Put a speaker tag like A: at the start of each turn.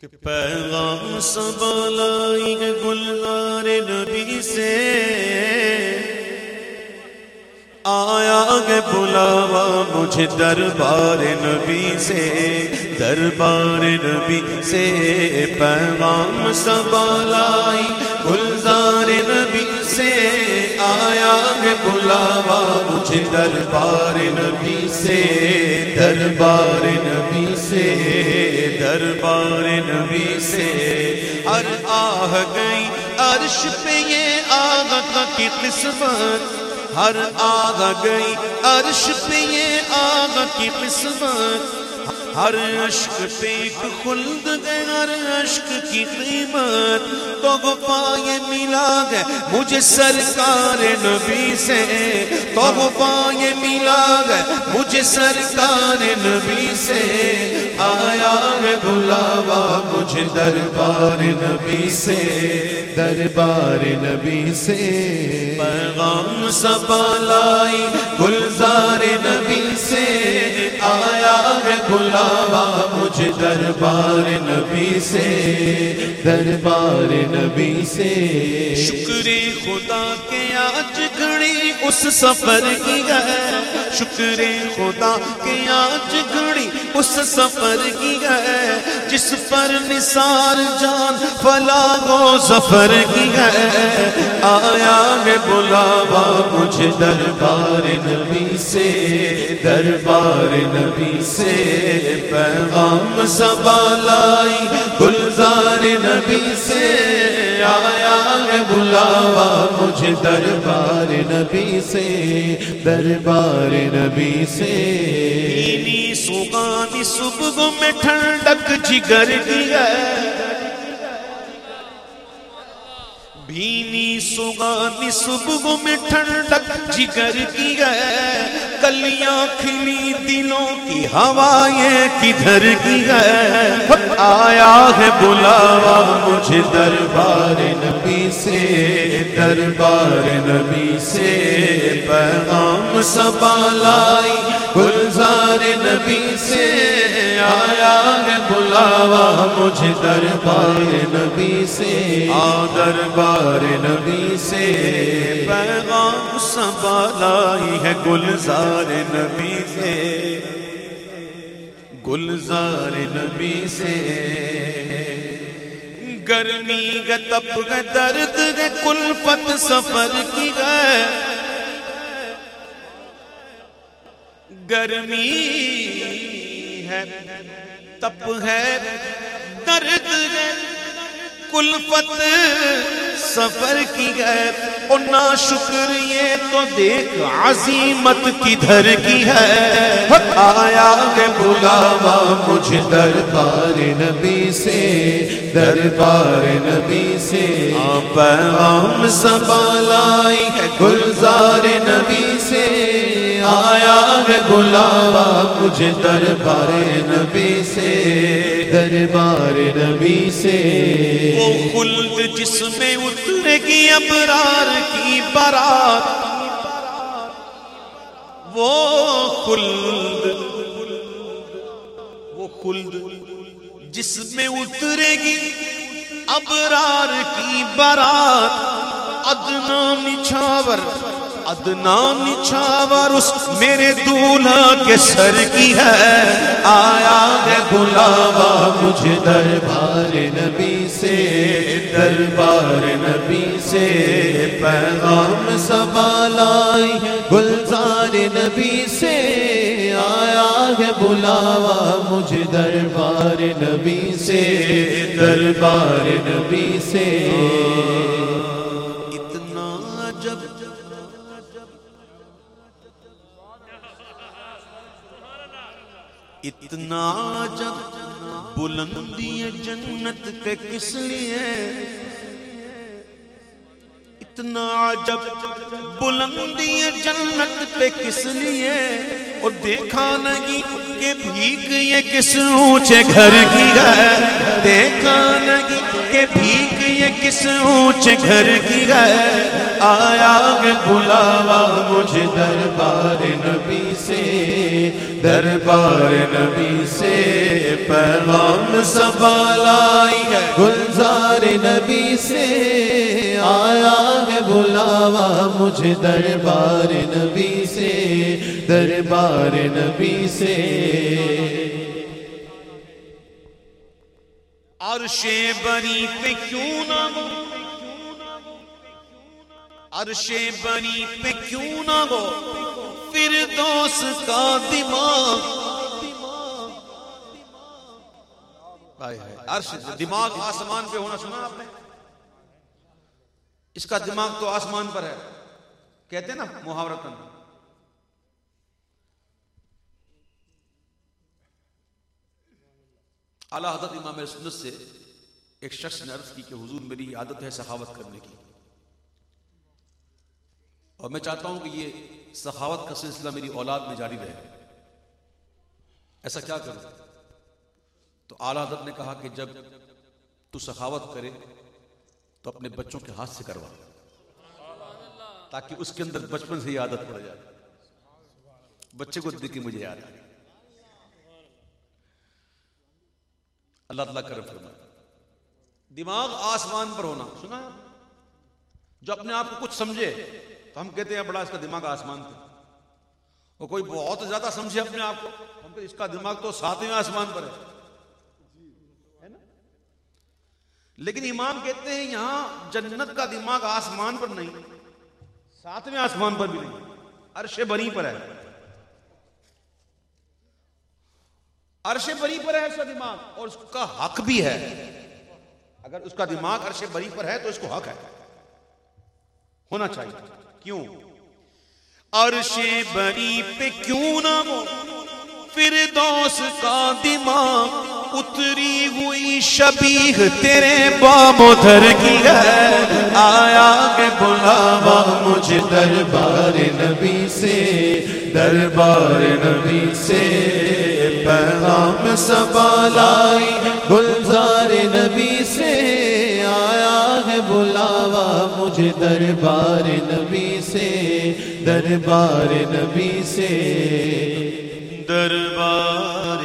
A: کہ پیغام سب لائی ہے گلزار نبی سے۔ آیا گے بلاوا مجھے دربار نبی سے، دربار نبی سے۔ پیغام سب لائی گلزار نبی سے۔ آیا گے بلاوا مجھے دربار نبی سے، دربار نبی سے۔ دربار نبی سے ہر آہ گئی عرش پہ یہ آغا کی قسمت۔ ہر آگ گئی عرش پہ یہ آگ کی قسمت۔ ہر عشق پہ ایک خلد گئے ہر عشق کی قیمت۔ تو گفا یہ ملا گئے مجھے سرکار نبی سے۔ تو گفا یہ ملا گئے مجھے سرکار نبی سے۔ آیا ہے بلاوا مجھے دربار نبی سے، دربار نبی سے۔ پیغام سبا لائی گلزار نبی سے۔ آیا ہے بلاوا مجھے دربار نبی سے، دربار نبی سے۔ شکر خدا کے آج گھڑی اس سفر کی ہے۔ شکر خدا کے آج گھڑی اس سفر کی ہے، جس پر نثار جان فلا گو سفر کی ہے۔ آیا ہے بلاوا مجھے دربار نبی سے، دربار نبی سے۔ پیغام سبا لائی گلزار نبی سے۔ علاوہ مجھے دربار نبی سے، دربار نبی سے۔ سوگانی صبح میں ٹھنڈک جگر کی ہے۔ بینی سوگانی صبح میں ٹھنڈک جگر کی ہے۔ کلیاں کھلی دلوں کی ہوائیں کدھر کی ہے؟ آیا ہے بلاوا مجھے دربار نبی سے، دربار نبی سے پیغام سبا لائی، گلزار نبی سے آیا ہے بلاوا مجھے دربار نبی سے۔ آ دربار نبی سے۔ پیغام سبا لائی ہے گلزار نبی سے۔ گلزار نبی سے۔ گرمی گے تپ گے درد گے کلفت سفر کی گئے گرمی ہے، تپ ہے، درد ہے، کلفت سفر کی گئے اور نا شکر یہ تو دیکھ عظیمت کدھر کی ہے۔ آیا ہے بلاوا مجھے دربار نبی سے، دربار نبی سے۔ پیغام سبا لائی ہے گلزار نبی سے۔ آیا ہے بلاوا مجھے دربار نبی سے، دربار نبی سے۔ وہ خلد جس میں اترے گی ابرار کی برات وہ خلد وہ خلد جس میں اترے گی ابرار کی برات ادنا نچھاور ادنا نچھاور اس میرے دولہا کے سر کی ہے۔ آیا ہے بلاوا مجھے دربار نبی سے۔ دربار نبی سے پیغام سبا لائی۔ گلزار نبی سے آیا ہے بلاوا مجھے دربار نبی سے۔ دربار نبی سے۔ اتنا جب بلندی جنت کے کس لیے اتنا جب بلندی جنت پہ کس لیے اور دیکھا نہیں کہ بھیک یہ کس اونچے گھر کی ہے دیکھا نہیں کہ بھیک یہ کس اونچے گھر کی ہے آیا کہ بلاوا مجھے دربار نبی سے دربار نبی سے
B: پیغام سبالائی گلزار نبی سے آیا ہے بلاوا مجھے دربار نبی سے۔ دربار نبی سے۔
A: عرش بری پہ کیوں نہ ہو؟ عرش بری پہ کیوں نہ ہو؟ پھر دوست کا دماغ. عرش دماغ آسمان پہ ہونا سنا آپ نے؟ اس کا دماغ تو آسمان پر ہے۔ کہتے ہیں نا محاورتن اعلیٰ حضرت امام سنت سے ایک شخص نے عرض کی کہ حضور میری عادت ہے سخاوت کرنے کی۔ اور میں چاہتا ہوں کہ یہ سخاوت کا سلسلہ میری اولاد میں جاری رہے ایسا کیا کروں؟ تو اعلیٰ حضرت نے کہا کہ جب تو سخاوت کرے تو اپنے بچوں کے ہاتھ سے کروا تاکہ اس کے اندر بچپن سے یہ عادت پڑ جائے۔ بچے کو دیکھ کے مجھے یاد آئے۔ اللہ تعالیٰ کرم فرما دماغ آسمان پر ہونا، سنا؟ جو اپنے آپ کو کچھ سمجھے۔ تو ہم کہتے ہیں بڑا اس کا دماغ آسمان پہ وہ کوئی بہت زیادہ سمجھے اپنے آپ کو۔ ہم کہتے اس کا دماغ تو ساتویں آسمان پر ہے۔ لیکن امام کہتے ہیں یہاں جنت کا دماغ آسمان پر نہیں، ساتویں آسمان پر بھی نہیں، عرش بنی پر ہے۔ عرش بری پر ہے اس کا دماغ، اور اس کا حق بھی ہے۔ اگر اس کا دماغ عرش بری پر ہے تو اس کو حق ہے۔ ہونا چاہیے۔ کیوں؟ عرش بری پہ کیوں نہ ہو؟ پھر دوست کا دماغ اتری ہوئی شبیہ تیرے بام ادھر کی ہے۔
B: آیا کہ بلاوا مجھے دربار نبی سے، دربار نبی سے، پیغام سبالائی گلزار نبی علاوہ مجھے دربار نبی سے دربار نبی سے۔
A: دربار